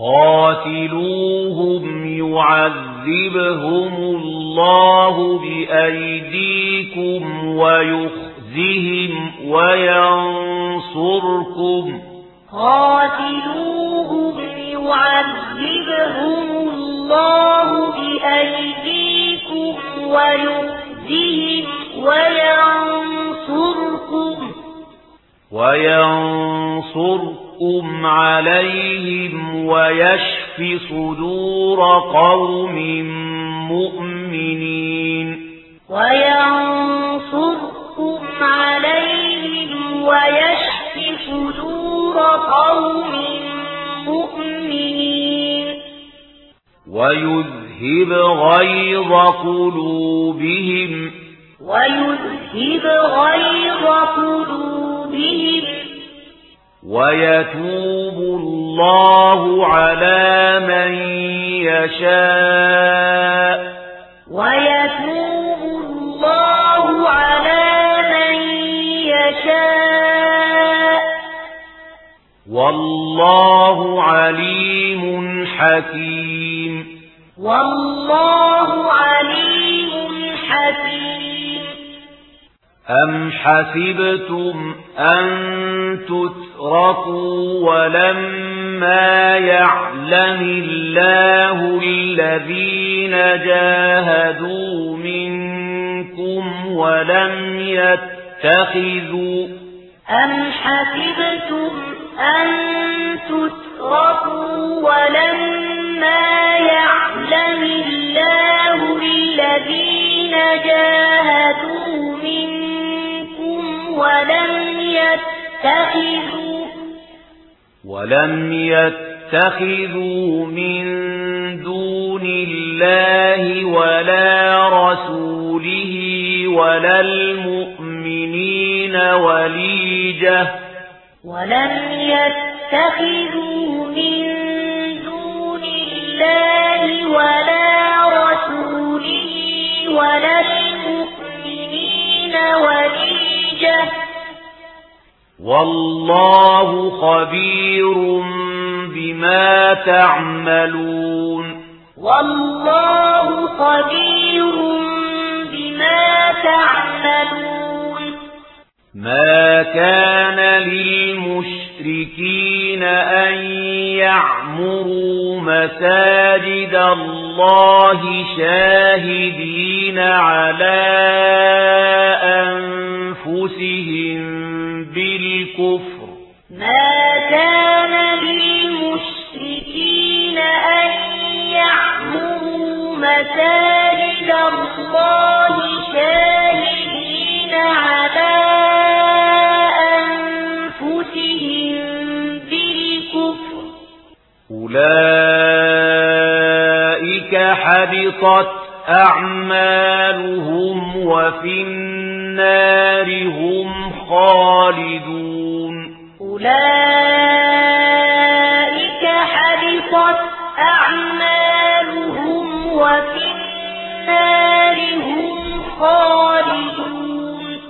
قاتلوهم يعذبهم الله بأيديكم ويخزهم وينصركم قاتلوهم يعذبهم الله بأيديكم ويخزهم وينصركم وينصركم عليهم ويشف صدور قوم مؤمنين وينصركم عليهم ويشف صدور قوم مؤمنين ويذهب غيظ قلوبهم ويذهب غيظ قلوبهم ويتوب الله على من يشاء ويتوب الله على من يشاء والله عليم حكيم والله عليم حكيم أَمْ حَسِبْتُمْ أَن تُتْرَكُوا وَلَمَّا يَعْلَمِ اللَّهُ الَّذِينَ جَاهَدُوا مِنكُمْ وَلَمْ يَتَّخِذُوا أَمْ حَسِبْتُمْ أَن تُتْرَكُوا وَلَمَّا يَعْلَمِ اللَّهُ الَّذِينَ جَاهَدُوا يتخذوا ولم يتخذوا من دون الله ولا رسوله ولا المؤمنين وليجة. ولم يتخذوا من دون الله ولا رسوله ولا المؤمنين وليجة. والله خبير بما تعملون. والله خبير بما تعملون. ما كان للمشركين أن يعمروا مساجد الله شاهدين على الله شاهدين على أنفسهم بالكفر. أولئك حبطت أعمالهم وفي النار هم خالدون. أولئك حبطت أعمالهم وفي النار خالدون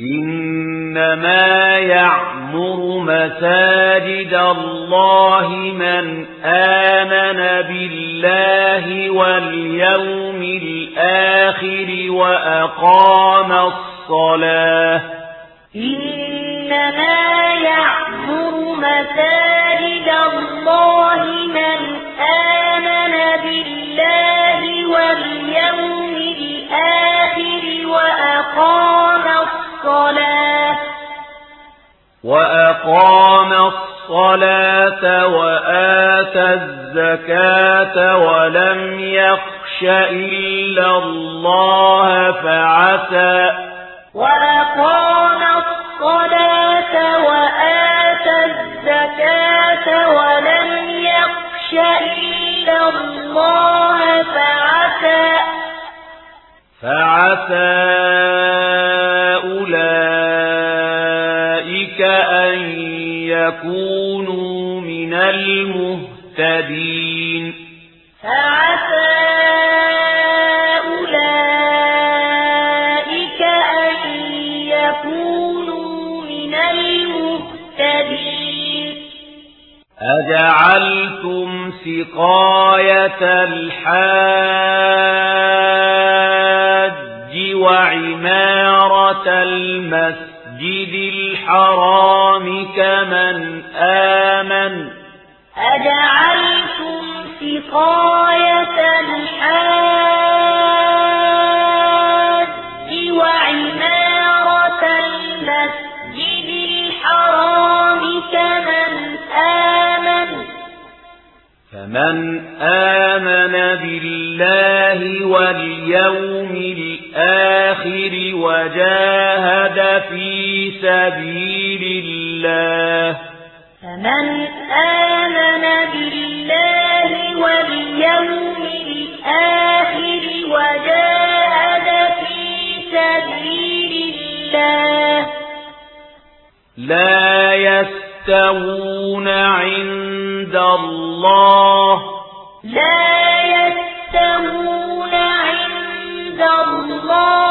إنما يعمر مساجد الله من آمن بالله واليوم الآخر وأقام الصلاة إنما يعمر مساجد وآت الزكاة ولم يخش إلا الله فعسى يكونوا من المهتدين. فعسى أولئك أن يكونوا من المهتدين. أجعلتم سقاية الحاج وعمارة المسجد الحرام كمن آمن. أجعلتم سقاية الحاج وعمارة المسجد الحرام كمن آمن. فمن آمن بالله واليوم الآخر وجاء جاهد في سبيل الله فمن آمن بالله واليوم الآخر وجاهد في سبيل الله لا يستوون عند الله لا يستوون عند الله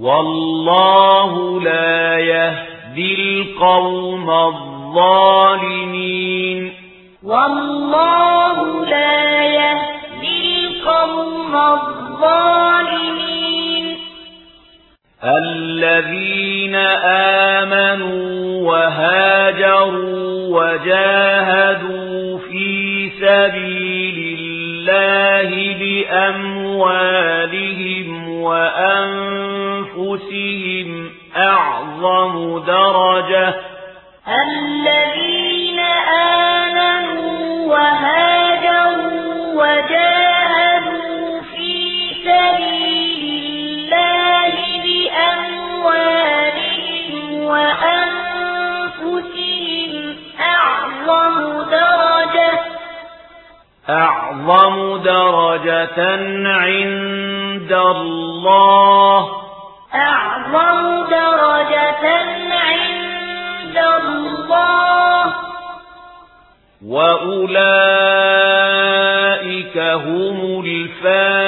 والله لا يهدي القوم الظالمين والله لا يهدي القوم الظالمين الذين آمنوا وهاجروا وجاهدوا في سبيل بأموالهم وأنفسهم أعظم درجة الذين آمنوا وهاجروا درجة عند الله. أعظم درجة عند الله. وأولئك هم الفائزون.